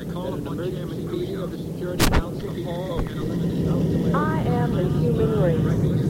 I call upon Chairman of the Security Council and eliminate I am the human race.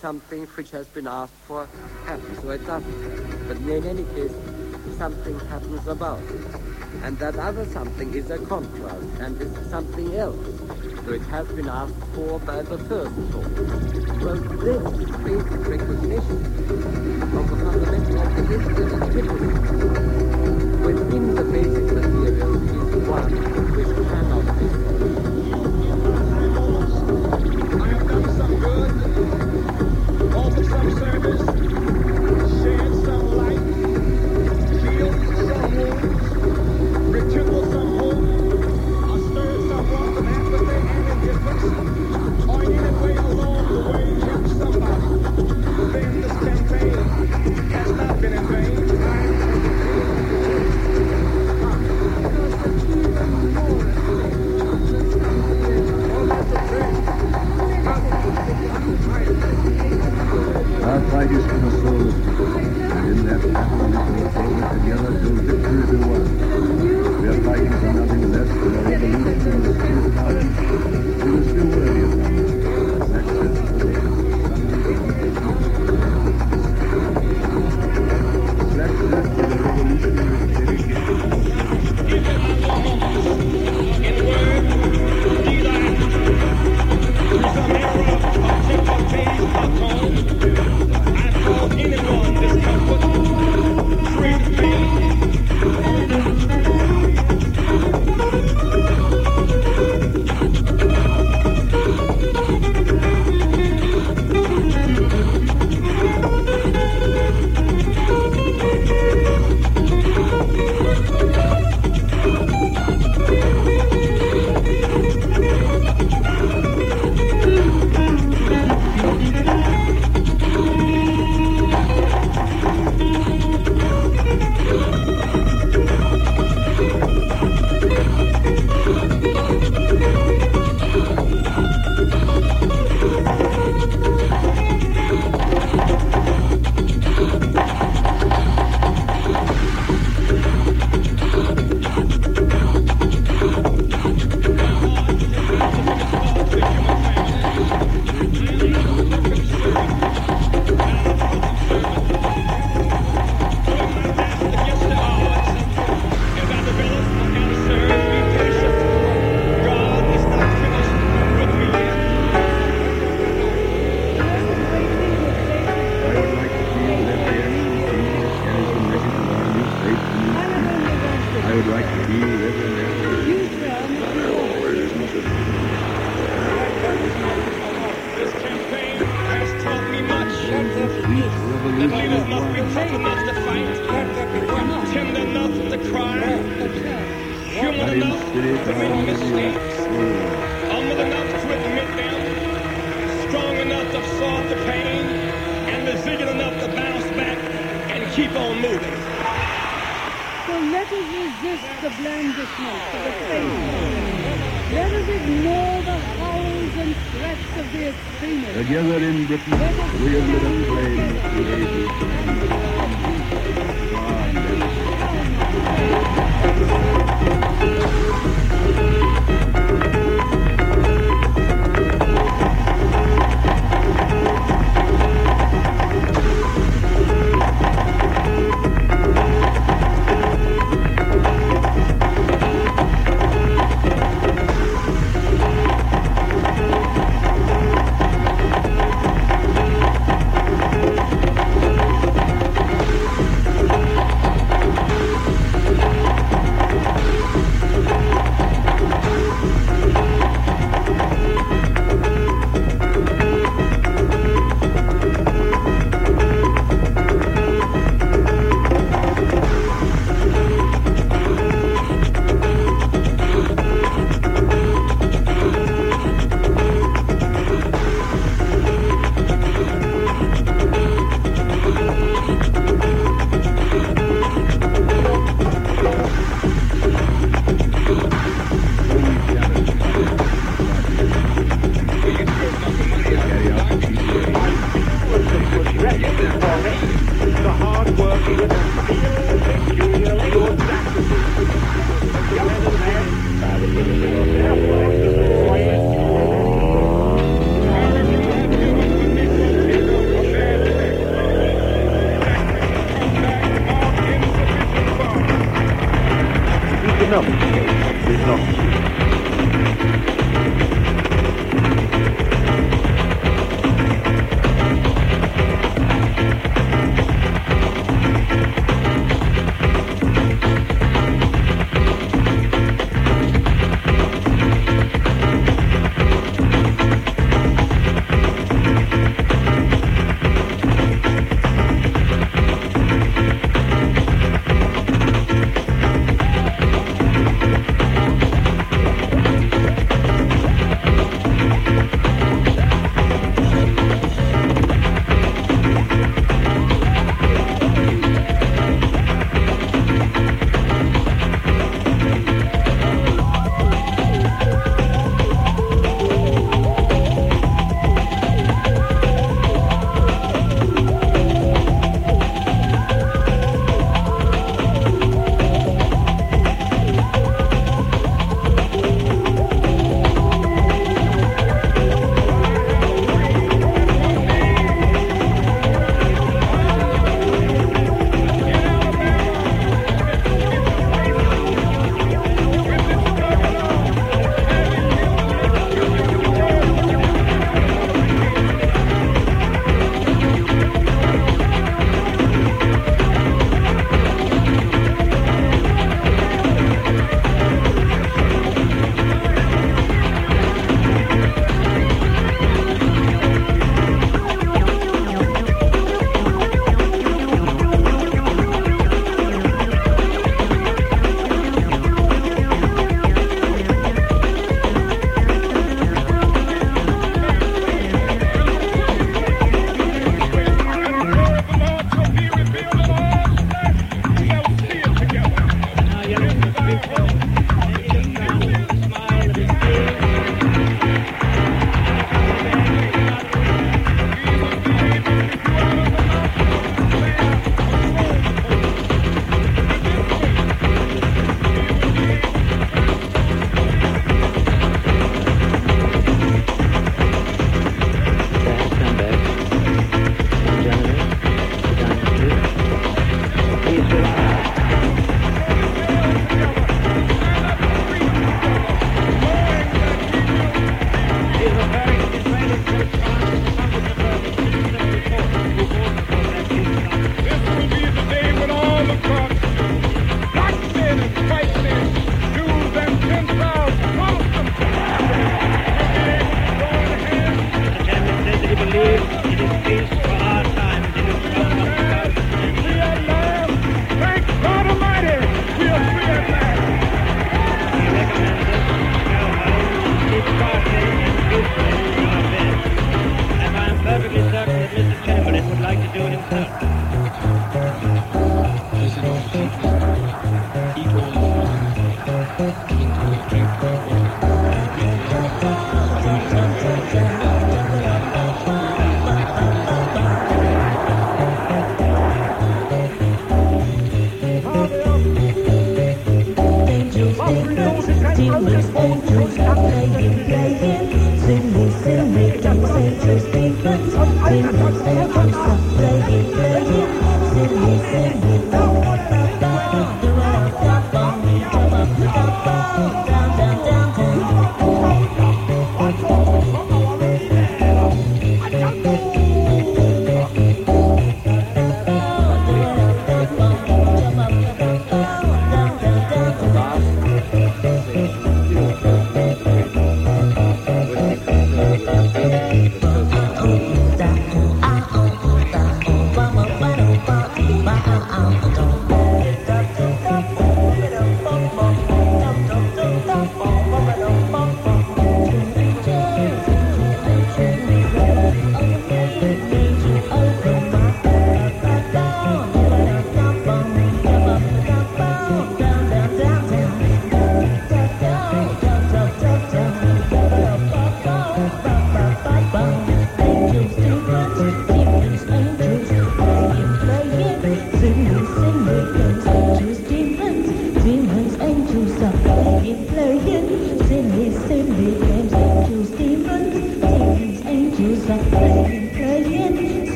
Something which has been asked for happens or it doesn't. But in any case, something happens about it. And that other something is a contrast and is something else. So it has been asked for by the first thought. Well, this basic recognition of the fundamental existence activity within the basic material is one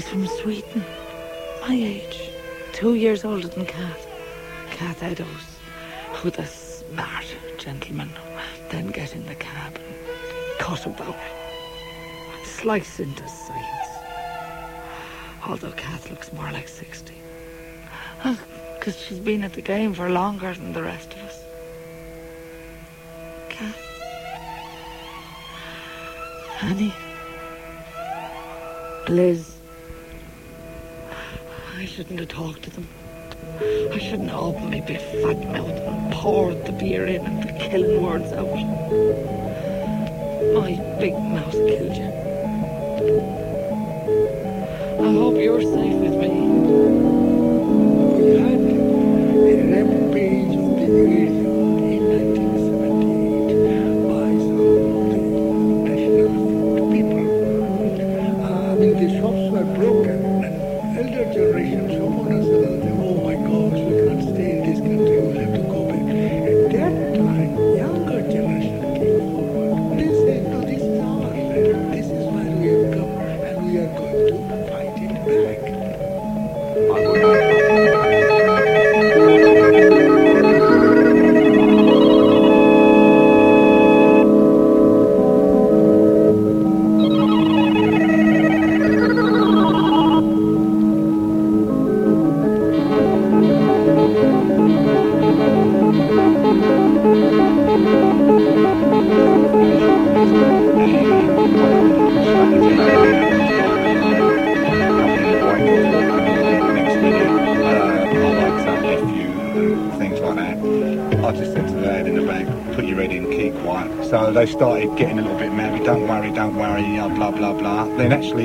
She's from Sweden, my age, two years older than Kat. Kat Eddowes, with a smart gentleman, then get in the cab and cut about, slice into sides. Although Kat looks more like 60. Because she's been at the game for longer than the rest of us. Kat. Annie. Liz. I shouldn't have talked to them. I shouldn't have opened my big fat mouth and poured the beer in and the killing words out. My big mouth killed you. I hope you're safe with me. We had a rampage of the radio in 1978 by some national people. I mean, the shops were broken, and elder generation,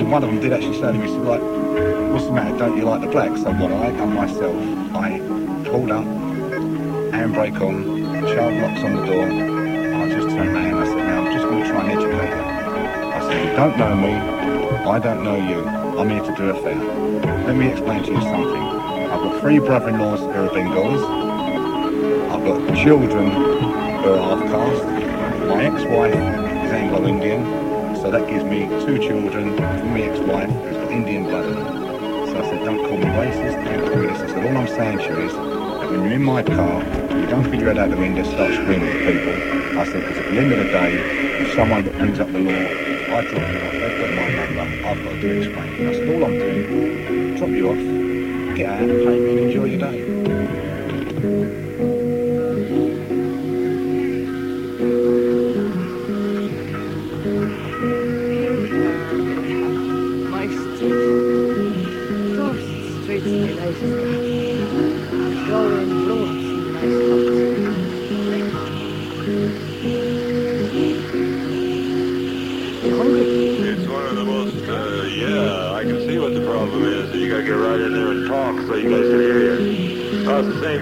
One of them did actually say to me, like, what's the matter, don't you like the black? So what I done myself, I pulled up, handbrake on, child locks on the door, I just turned around and I said, now I'm just going to try and educate you. I said, you don't know me, I don't know you. I'm here to do a fair. Let me explain to you something. I've got three brother-in-laws who are Bengalis. I've got children who are half caste. My ex-wife is Anglo-Indian, so that gives me two children my ex-wife who's got Indian blood in them. So I said, don't call me racist, don't call me this. I said, all I'm saying to you is that when you're in my car, you don't put your head out the window, start screaming at people. I said, because at the end of the day, if someone brings up the law, I drop you off, they've got my number, I've got to explain. I said, all I'm doing, drop you off, get out, pay me and enjoy your day.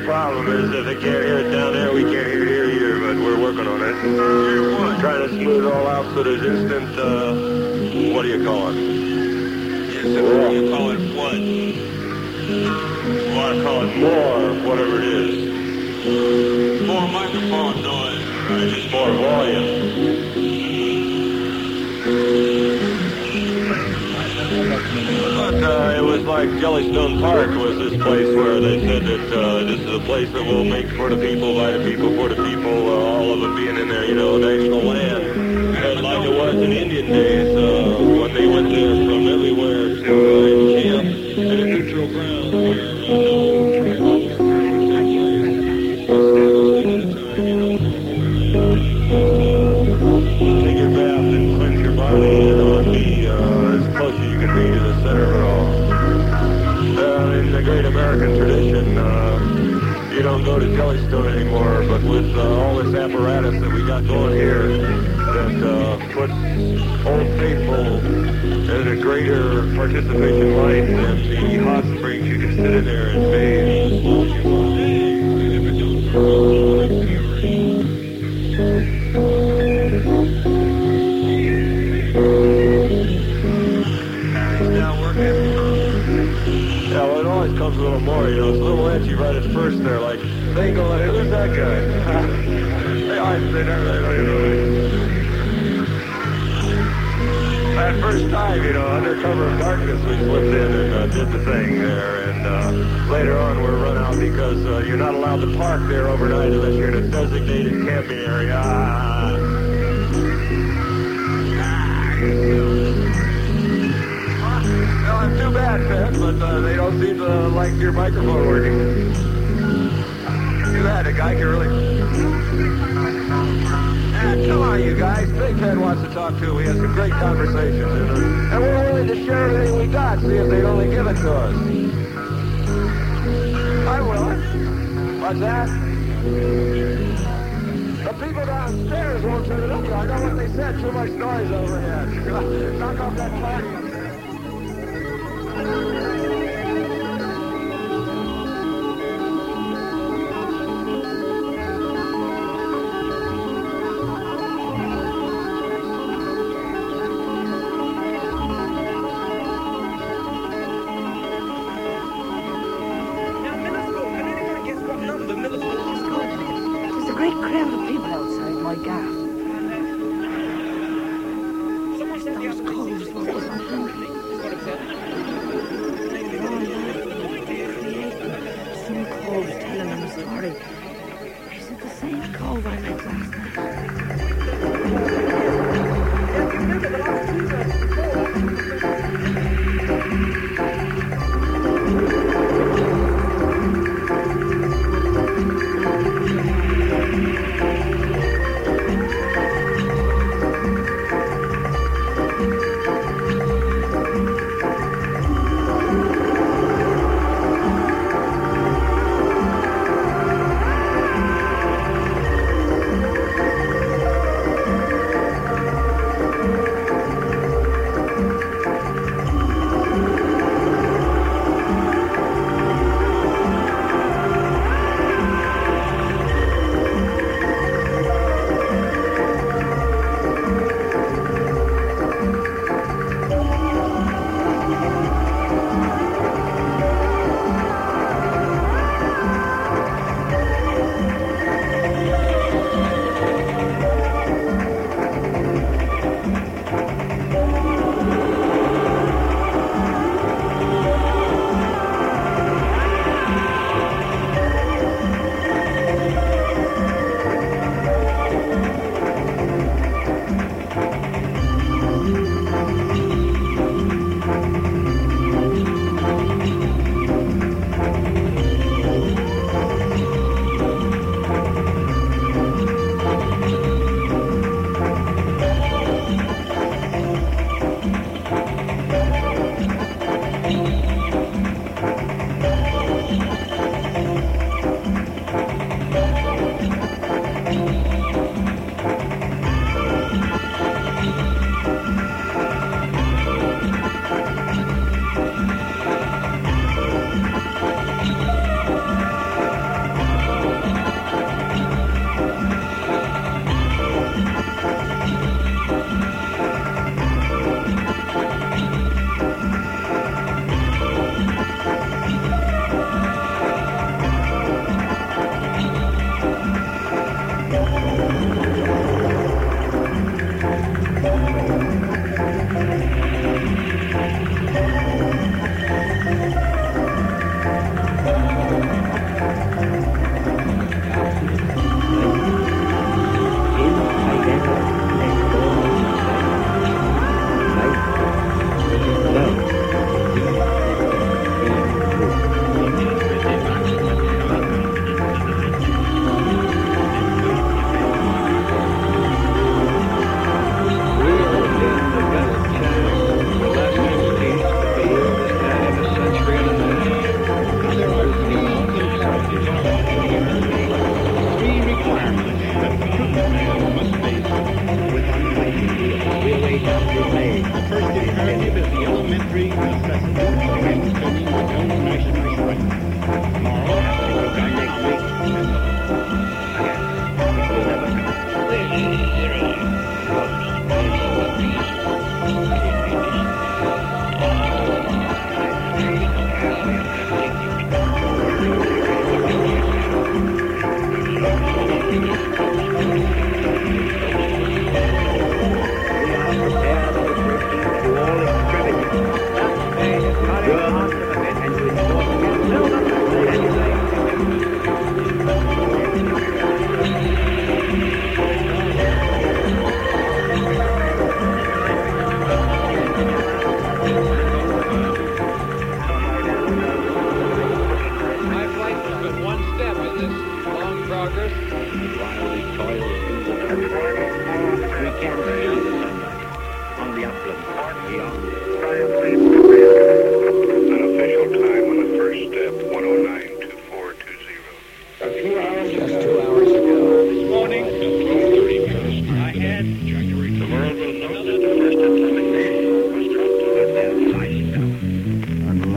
The problem is if they can't hear it down there, we can't hear it here either, but we're working on it. We're Trying to smooth it all out so there's instant, uh, what do you call it? What do you call it what? want to call it more, whatever it is. More microphone noise, right? Just more volume. But uh, it was like Jellystone Park was this place where they said that uh, place that will make for the people, by the people, for the people, uh, all of it being in there, you know, national land. And like it was in Indian days, uh, to Jellystone anymore, but with uh, all this apparatus that we got going here, that uh, puts Old Faithful in a greater participation light than the hot springs, you can sit in there and bathe. Yeah, it always comes a little more, you know. It's a little edgy right at first there, like, they go, hey, who's that guy? always say that, first time, you know, under cover of darkness, we slipped in and uh, did the thing there, and uh, later on we're run out because uh, you're not allowed to park there overnight unless you're in a designated camping area. Ah. Well, I'm too bad, Fed, but uh, they don't seem to like your microphone working. Too bad, the guy can really... Ah, come on, you guys. Big Ted wants to talk to. We had some great conversations, and, and we're willing to share everything we got, see if they'd only give it to us. I will. What's that? The people downstairs won't turn it up. I know what they said. Too much noise over here. Knock off that party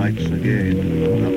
lights again,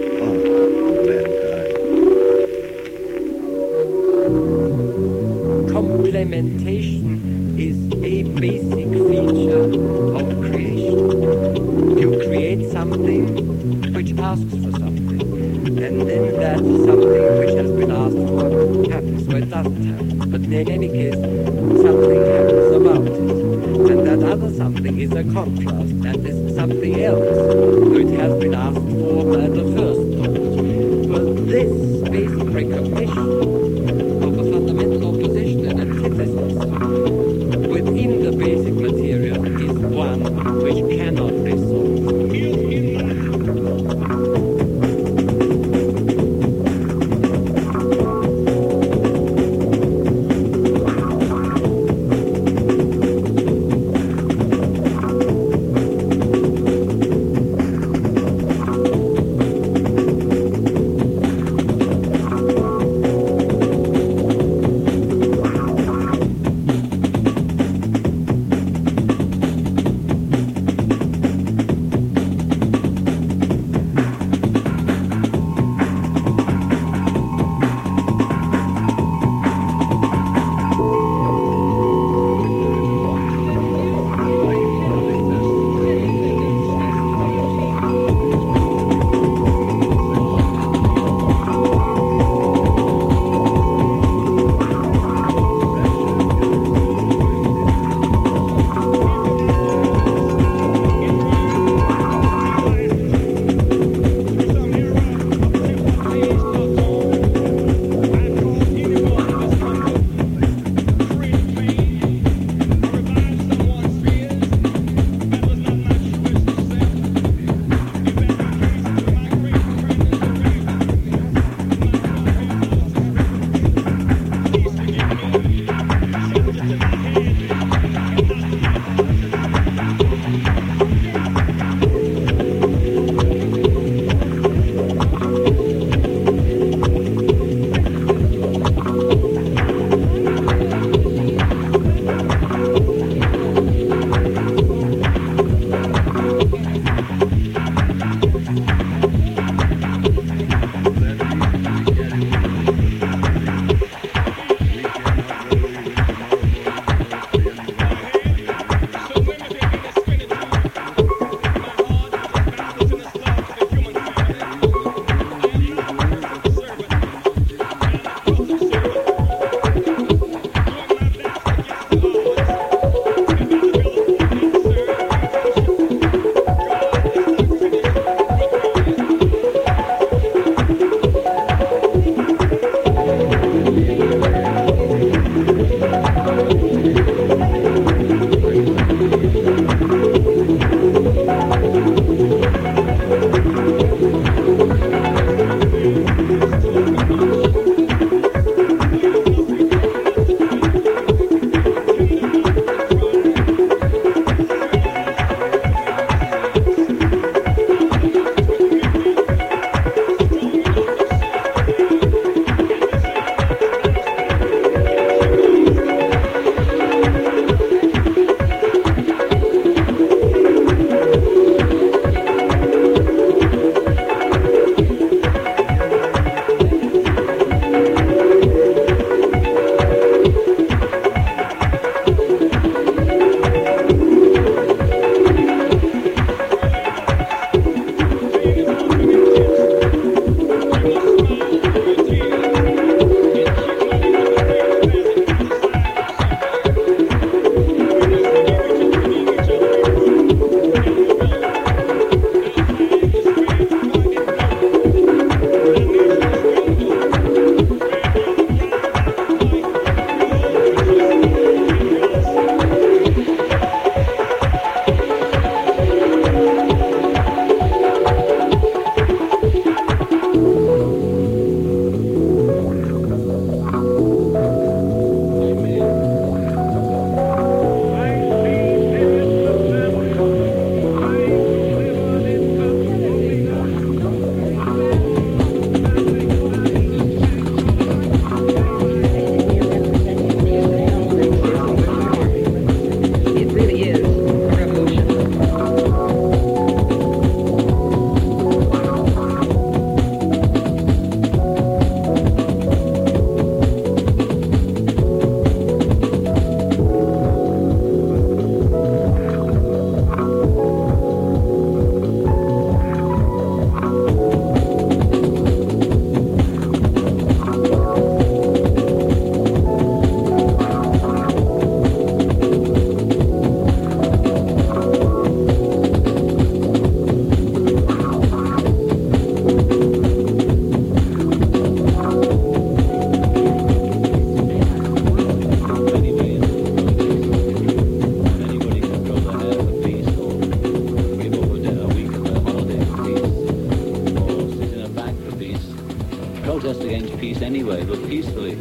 but peacefully.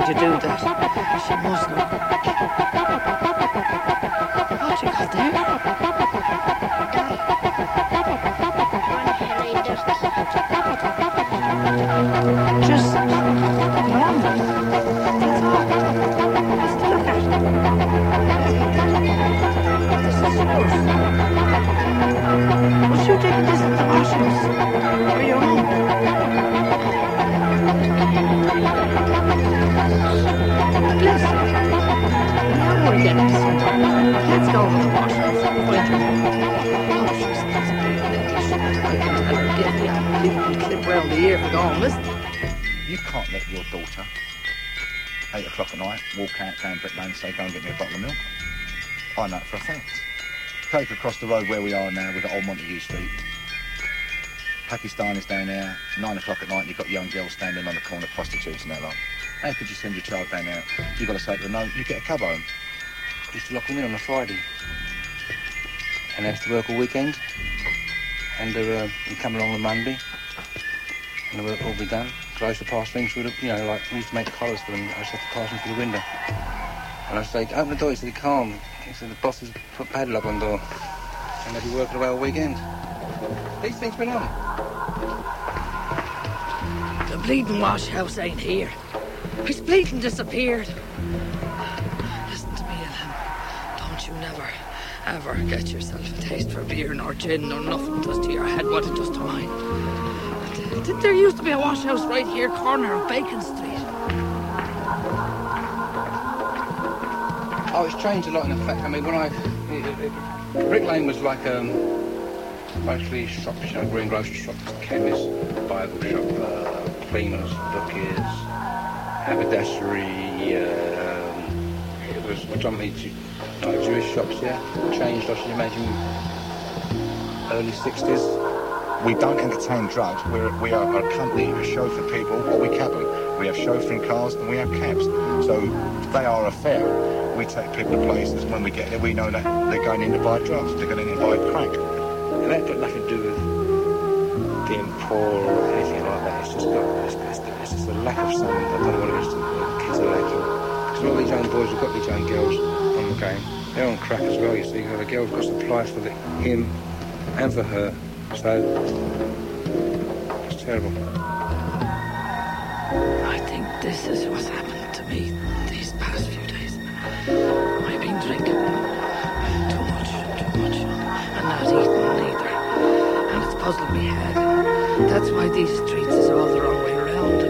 I shouldn't have made you do that. She must know. What you got there? Guilty. I'm leaving round the ear for going, listen. You can't let your daughter, 8 o'clock at night, walk out down Brick Lane and say, go and get me a bottle of milk. I know it for a fact. Take across the road where we are now with the old Montague Street. Pakistanis down there, 9 o'clock at night, and you've got young girls standing on the corner, prostitutes and that lot. How could you send your child down there? You've got to say to her, no, you get a cab home. used to lock them in on a Friday. And they used to work all weekend. And uh, come along on Monday, and the work will all be done. So I used pass things through the, you know, like we used to make collars for them. I used to have to pass them through the window. And I say, open the door. He said, calm. He said, the boss has put padlock on the door. And they'd be working away all weekend. These things been on. The bleeding wash house ain't here. It's bleeding disappeared. Ever get yourself a taste for beer nor gin nor nothing does to your head what it does to mine. Th- There used to be a washhouse right here, corner of Bacon Street. Oh, it's changed a lot in effect. I mean, when I... It, it, Brick Lane was like um, mostly shops, you know, greengrocer shops, chemists, Bible shop, uh, cleaners, bookies, haberdashery, um, it was predominantly like Jewish shops, yeah. Changed, I should imagine, early 60s. We don't entertain drugs. We're, we are a company who chauffeur people, or we cab them. We have chauffeuring cars and we have cabs. So they are a fare. We take people to places. When we get there, we know that they're going in to buy drugs. They're going in to buy crack. And that's got nothing to do with being poor or anything like that. It's just got, it's, it's, it's just a lack of something. I don't know what it is. The kids are lacking. Because all these young boys have got these young girls game. They're on crack as well, you see. The girl's got supplies for the, him and for her. So, it's terrible. I think this is what's happened to me these past few days. I've been drinking too much, too much, and not eating either. And it's puzzled me head. That's why these streets is all the wrong way around,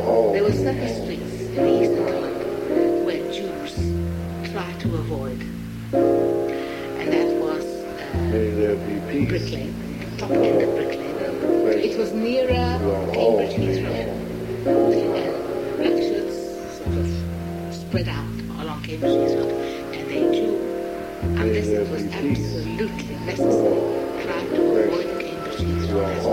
all There were streets in the Eastern Bloc where Jews tried to avoid. And that was uh, Brick Lane, top end of. It was nearer Cambridge. Cambridge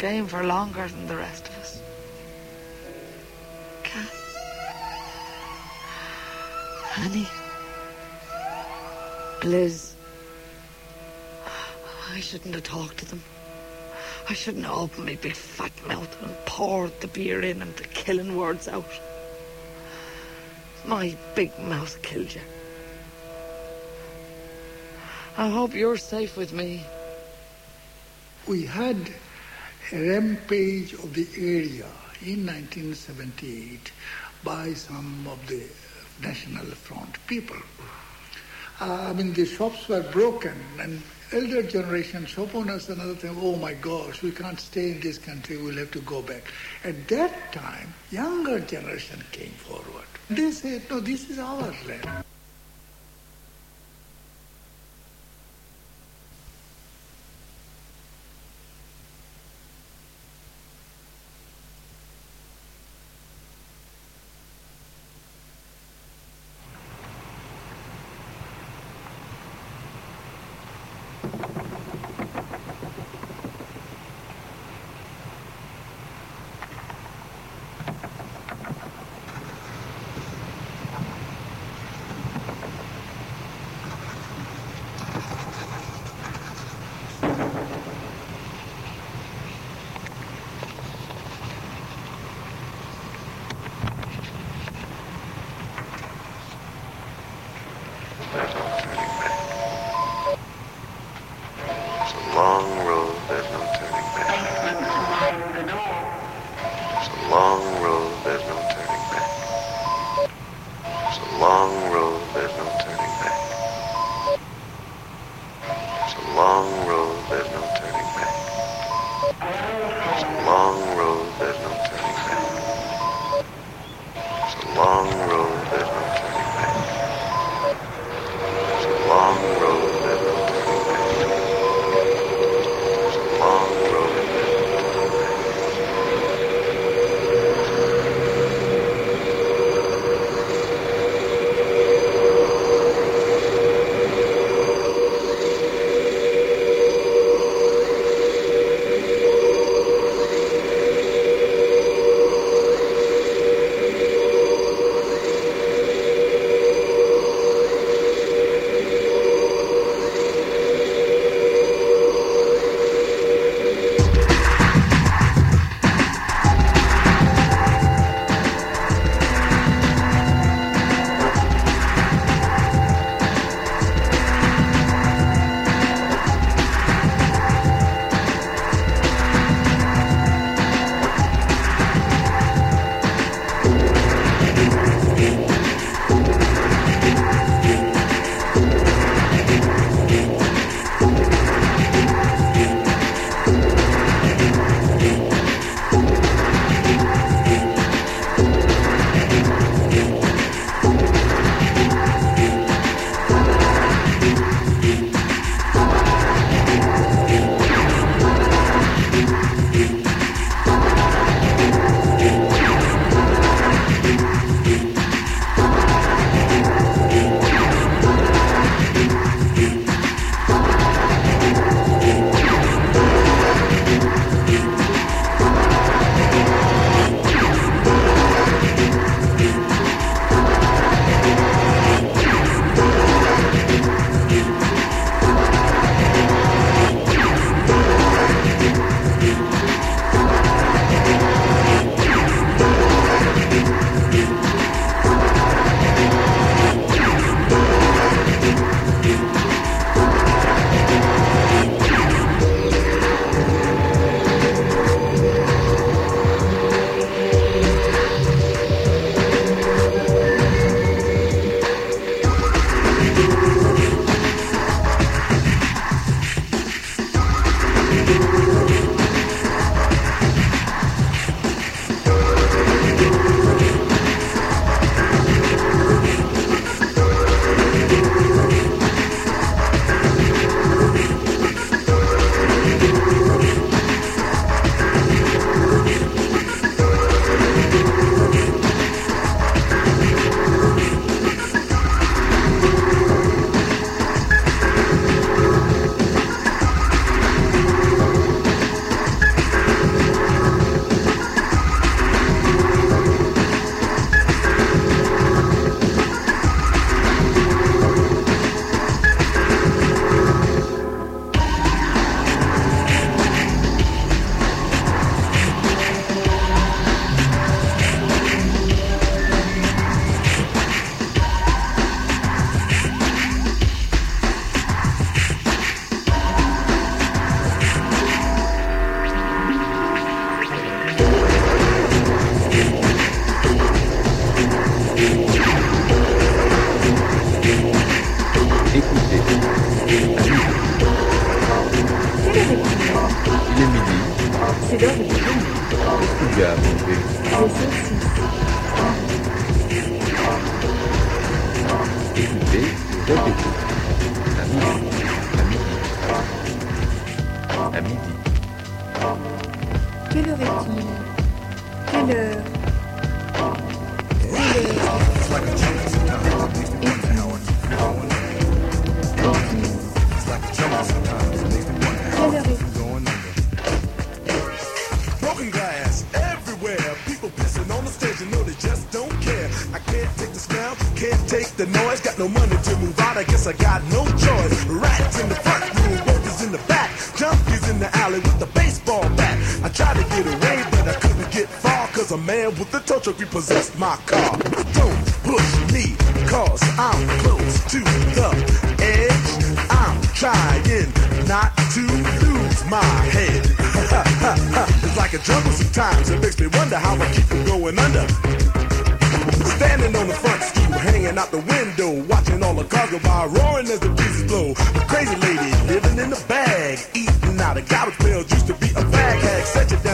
game for longer than the rest of us. Cat. honey, Liz. I shouldn't have talked to them. I shouldn't have opened my big fat mouth and poured the beer in and the killing words out. My big mouth killed you. I hope you're safe with me. We had rampage of the area in 1978 by some of the National Front people. Uh, I mean, the shops were broken, and elder generation shop owners and other things, oh my gosh, we can't stay in this country, we'll have to go back. At that time, younger generation came forward. They said, no, this is our land. ハハハハ!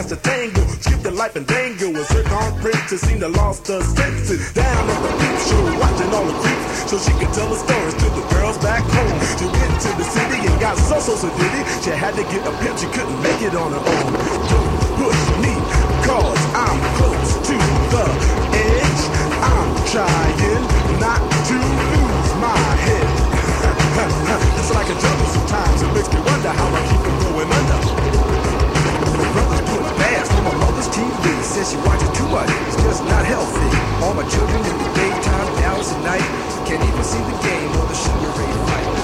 To tango. Skipped the life and dango. A zircon princess seemed to lost her senses. Down at the peep show, watching all the creeps, so she could tell the stories to the girls back home. She went to the city and got so so so did it. She had to get a pimp, she couldn't make it on her own. Don't push me, cause I'm close to the edge. I'm trying not to lose my head. it's like a jungle sometimes. It makes me wonder how I keep TV. Says she watches too much. It's just not healthy. All my children in the daytime, Dallas at night. Can't even see the game or the sugar ray fight.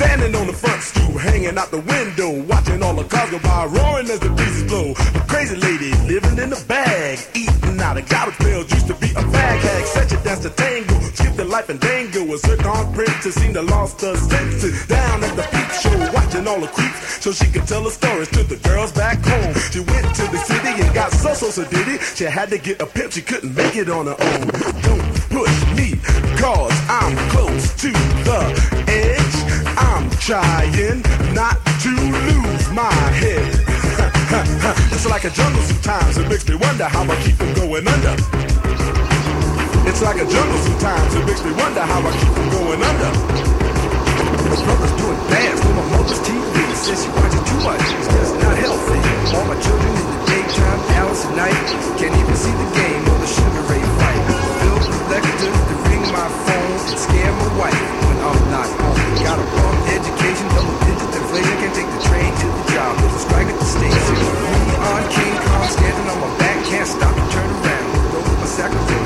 Standing on the front stoop, hanging out the window, watching all the cars go by, roaring as the breezes blow. A crazy lady living in a bag, eating out of garbage pails. Used to be a fag hag, such a dance to tango, skip the life and dango. A princess seemed to lost her senses. Down at the peep show, watching all the creeps, so she could tell her stories to the girls back home. She went to the city and got so so so did it. She had to get a pimp, she couldn't make it on her own. Don't push me, cause I'm close to the edge. I'm trying not to lose my head. it's like a jungle sometimes. It makes me wonder how I keep from going under. It's like a jungle sometimes. It makes me wonder how I keep from going under. My brother's doing dance on my mother's TV. Says she watches too much. It's just not healthy. All my children in the daytime, Alice at night. Can't even see the game or the Sugar Ray fight. Bill collectors to ring my phone and scare my wife when I'm not. Got a bum education, double digit inflation. Can't take the train to the job. There's a strike at the station. Me on King Kong, standing on my back, can't stop to turn around. Over my sacroiliac,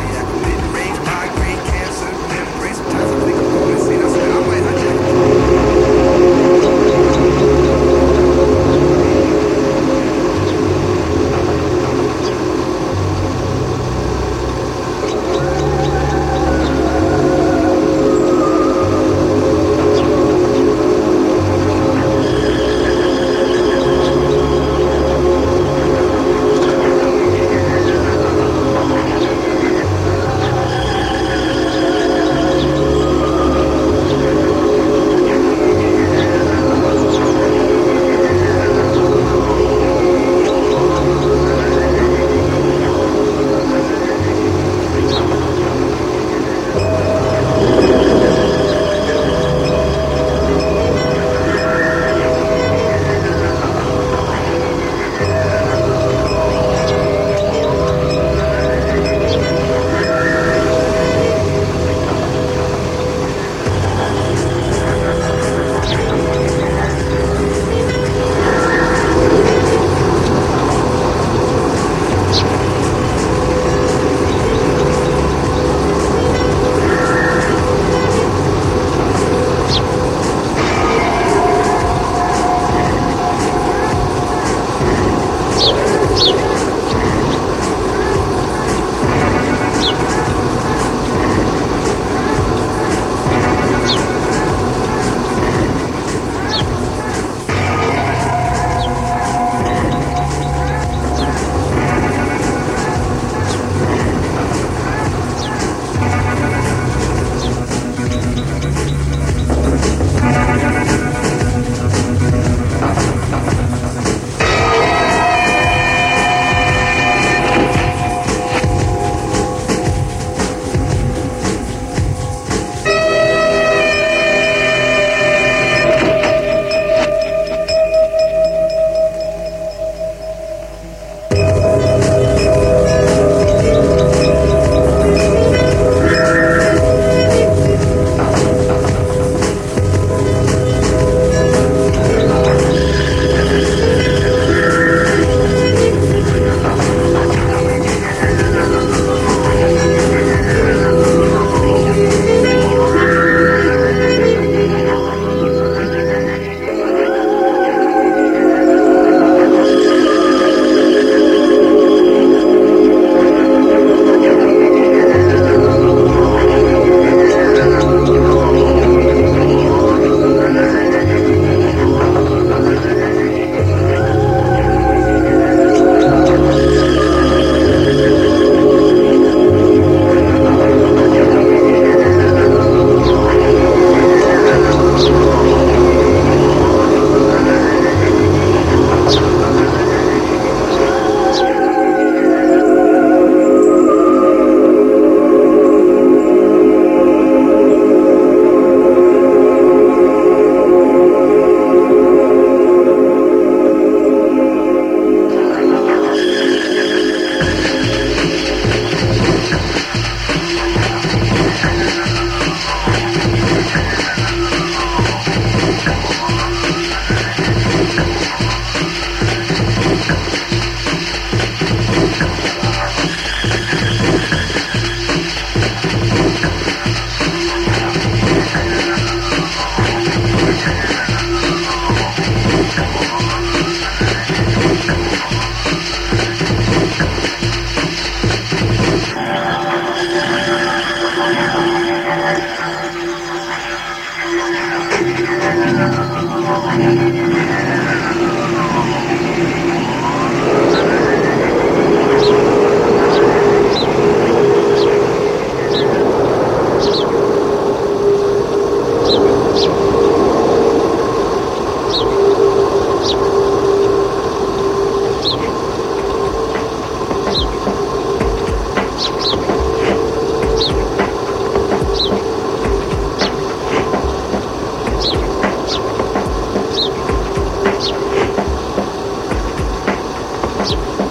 And if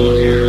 don't